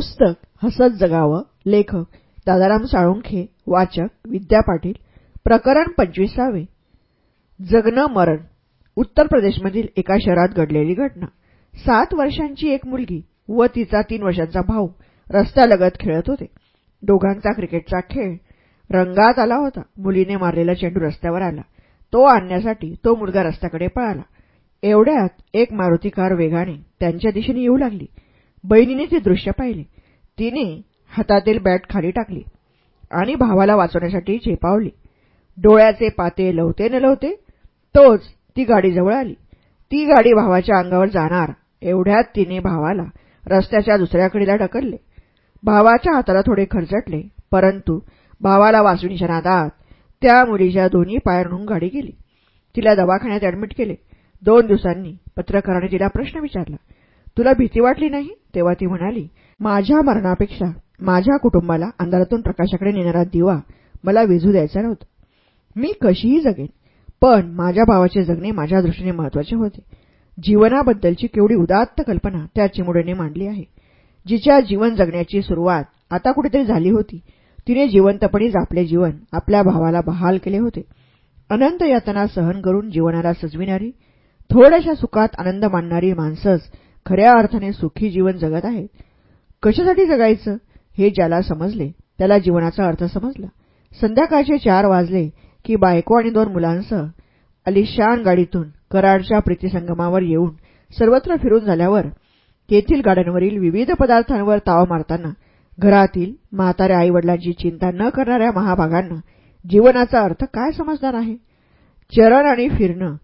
पुस्तक हसत जगावं लेखक दादाराम साळुंखे वाचक विद्या पाटील प्रकरण पंचवीसावे. जगणं मरण. उत्तर प्रदेशमधील एका शहरात घडलेली घटना. सात वर्षांची एक मुलगी व तिचा तीन वर्षांचा भाऊ रस्त्यालगत खेळत होते. दोघांचा क्रिकेटचा खेळ. रंगात आला होता. मुलीने मारलेला चेंडू रस्त्यावर आला. तो आणण्यासाठी तो मुलगा रस्त्याकडे पळाला. एवढ्यात एक मारुती कार वेगाने त्यांच्या दिशेने येऊ लागली. बहिणीने ते दृश्य पाहिले तिने हातातील बॅट खाली टाकली आणि भावाला वाचवण्यासाठी झेपावली. डोळ्याचे पाते लवते न लवते तोच ती गाडी जवळ आली. ती गाडी भावाच्या अंगावर जाणार एवढ्यात तिने भावाला रस्त्याच्या दुसऱ्या कडेला ढकलले. भावाच्या हाताला थोडे खरचटले परंतु भावाला वाचविणीच्या नादात त्या मुलीच्या दोन्ही पायांहून गाडी गेली. तिला दवाखान्यात ऍडमिट केले. दोन दिवसांनी पत्रकाराने तिला प्रश्न विचारला. तुला भीती वाटली नाही? तेव्हा ती म्हणाली माझ्या मरणापेक्षा माझ्या कुटुंबाला अंधारातून प्रकाशाकडे नेणारा दिवा मला विझू द्यायचा नव्हता. मी कशीही जगेन पण माझ्या भावाचे जगणे माझ्या दृष्टीने महत्त्वाचे होते. जीवनाबद्दलची केवढी उदात्त कल्पना त्या चिमुडेने मांडली आहे. जिच्या जीवन जगण्याची सुरुवात आता कुठेतरी झाली होती. तिने जिवंतपणीच आपले जीवन आपल्या भावाला बहाल केले होते. अनंत यातना सहन करून जीवनाला सजविणारी थोड्याशा सुखात आनंद मानणारी माणसंच खऱ्या अर्थाने सुखी जीवन जगत आहेत. कशासाठी जगायचं? हे ज्याला समजले त्याला जीवनाचा अर्थ समजला. संध्याकाळचे चार वाजले की बायको आणि दोन मुलांसह अलिशान गाडीतून कराडच्या प्रीतीसंगमावर येऊन सर्वत्र फिरून झाल्यावर तेथील गाड्यांवरील विविध पदार्थांवर ताव मारताना घरातील म्हाताऱ्या आईवडिलांची चिंता न करणाऱ्या महाभागांना जीवनाचा अर्थ काय समजणार आहे? चरण आणि फिरणं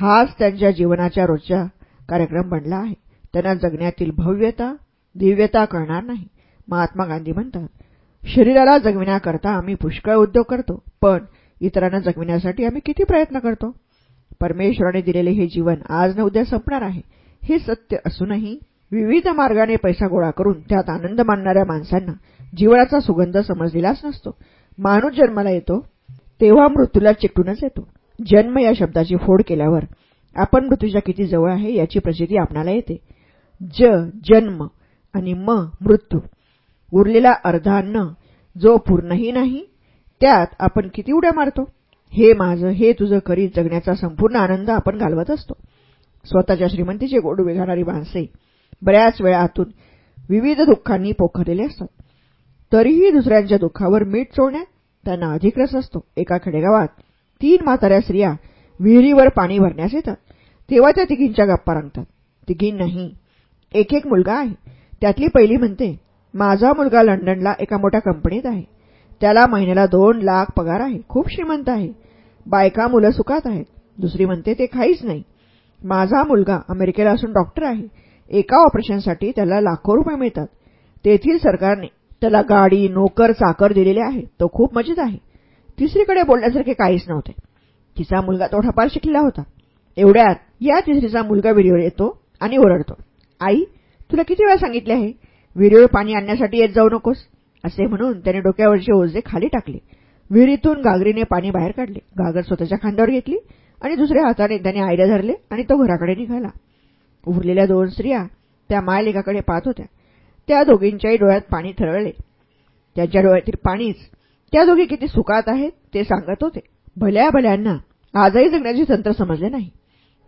हाच त्यांच्या जीवनाच्या रोजच्या कार्यक्रम बनला आहे. त्यांना जगण्यातील भव्यता दिव्यता कळणार नाही. महात्मा गांधी म्हणतात शरीराला जगविण्याकरता आम्ही पुष्कळ उद्योग करतो पण इतरांना जगविण्यासाठी आम्ही किती प्रयत्न करतो? परमेश्वराने दिलेले हे जीवन आज न उद्या संपणार आहे. हे सत्य असूनही विविध मार्गाने पैसा गोळा करून त्यात आनंद मानणाऱ्या माणसांना जीवनाचा सुगंध समजलेलाच नसतो. माणूस जन्माला येतो तेव्हा मृत्यूला चिकटूनच येतो. जन्म या शब्दाची फोड केल्यावर आपण मृत्यूच्या किती जवळ आहे याची प्रचिती आपणाला येते. ज जन्म आणि म मृत्यू. उरलेला अर्धा न जो पूर्णही नाही त्यात आपण किती उड्या मारतो? हे माझं हे तुझं करीत जगण्याचा संपूर्ण आनंद आपण घालवत असतो. स्वतःच्या श्रीमंतीचे गोडवे घालणारी माणसे बऱ्याच वेळा आतून विविध दुःखांनी पोखरलेले असतात. तरीही दुसऱ्यांच्या दुःखावर मीठ चोळण्यात त्यांना अधिक रस असतो. एका खेडेगावात तीन म्हाताऱ्या स्त्रिया विहिरीवर पाणी भरण्यास येतात. तेव्हा त्या तिघींच्या गप्पा रंगतात. तिघींनाही एक एक मुलगा आहे. त्यातली पहिली म्हणते माझा मुलगा लंडनला एका मोठ्या कंपनीत आहे. त्याला महिन्याला दोन लाख पगार आहे. खूप श्रीमंत आहे. बायका मुलं सुखात आहेत. दुसरी म्हणते ते काहीच नाही. माझा मुलगा अमेरिकेला असून डॉक्टर आहे. एका ऑपरेशनसाठी त्याला लाखो रुपये मिळतात. तेथील सरकारने त्याला गाडी नोकर चाकर दिलेले आहे. तो खूप मजेत आहे. तिसरीकडे बोलण्यासारखे काहीच नव्हते. तिचा मुलगा थोडाफार शिकलेला होता. एवढ्यात या तिसरीचा मुलगा विहिरीवर येतो आणि ओरडतो. आई तुला किती वेळा सांगितले आहे? विहिरीवर पाणी आणण्यासाठी येत जाऊ नकोस. असे म्हणून त्याने डोक्यावरचे ओझे खाली टाकले. विहिरीतून गागरीने पाणी बाहेर काढले. गागर स्वतःच्या खांद्यावर घेतली आणि दुसऱ्या हाताने त्याने आयड्या धरले आणि तो घराकडे निघाला. उरलेल्या दोन स्त्रिया त्या मायलेखाकडे पाहत होत्या. त्या दोघींच्याही डोळ्यात पाणी थरळले. त्यांच्या डोळ्यातील पाणीच त्या दोघी किती सुखात आहेत ते सांगत होते. भल्या भल्यांना आजही जगण्याचे तंत्र समजले नाही.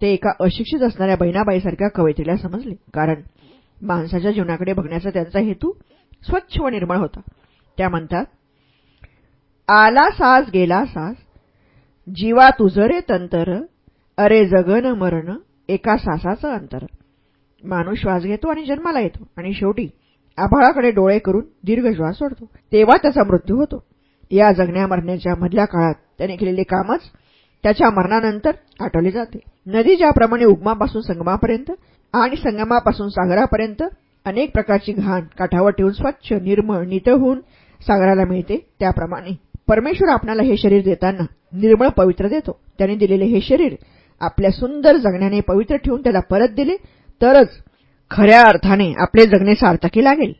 ते एका अशिक्षित असणाऱ्या बहिणाबाईसारख्या कवयित्रीला समजले. कारण माणसाच्या जीवनाकडे बघण्याचा त्यांचा हेतू स्वच्छ व निर्मळ होता. त्या म्हणतात आला सास गेला सास जीवा तुझरे तंतर अरे जगन मरण एका सासाचं अंतर. माणूस श्वास घेतो आणि जन्माला येतो आणि शेवटी आभाळाकडे डोळे करून दीर्घ श्वास सोडतो. तेव्हा त्याचा मृत्यू होतो. या जगण्या मरण्याच्या मधल्या काळात त्याने केलेले कामच त्याच्या मरणानंतर आठवले जाते. नदी ज्याप्रमाणे उगमापासून संगमापर्यंत आणि संगमापासून सागरापर्यंत अनेक प्रकारची घाण काठावर ठेवून स्वच्छ निर्मळ नितळ होऊन सागराला मिळते त्याप्रमाणे. परमेश्वर आपणाला हे शरीर देताना निर्मळ पवित्र देतो. त्याने दिलेले हे शरीर आपल्या सुंदर जगण्याने पवित्र ठेवून त्याला परत दिले तरच खऱ्या अर्थाने आपले जगणे सार्थकी लागेल.